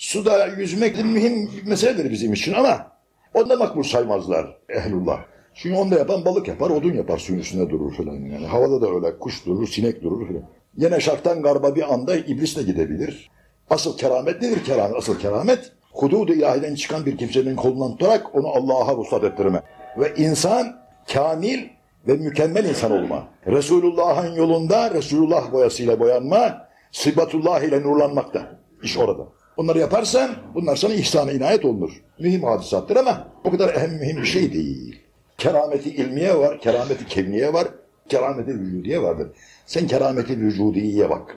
Suda yüzmek mühim bir meseledir bizim için ama onda makbul saymazlar ehlullah. Çünkü onda yapan balık yapar, odun yapar suyun üstünde durur falan. Yani havada da öyle kuş durur, sinek durur falan. Yine şarttan garba bir anda iblis de gidebilir. Asıl keramet nedir keramet? Asıl keramet hudud-u ilahiden çıkan bir kimsenin kolundan tutarak onu Allah'a vuslat ettirme. Ve insan kamil ve mükemmel insan olma. Resulullah'ın yolunda Resulullah boyasıyla boyanma, sıbatullah ile nurlanmak da. İş orada. Bunları yaparsan bunlar sana ihsan-ı inayet olunur. Mühim hadisattır ama o kadar ehem mühim bir şey değil. Kerameti ilmiye var, kerameti kevniye var, kerameti vücudiye vardır. Sen kerameti vücudiye bak.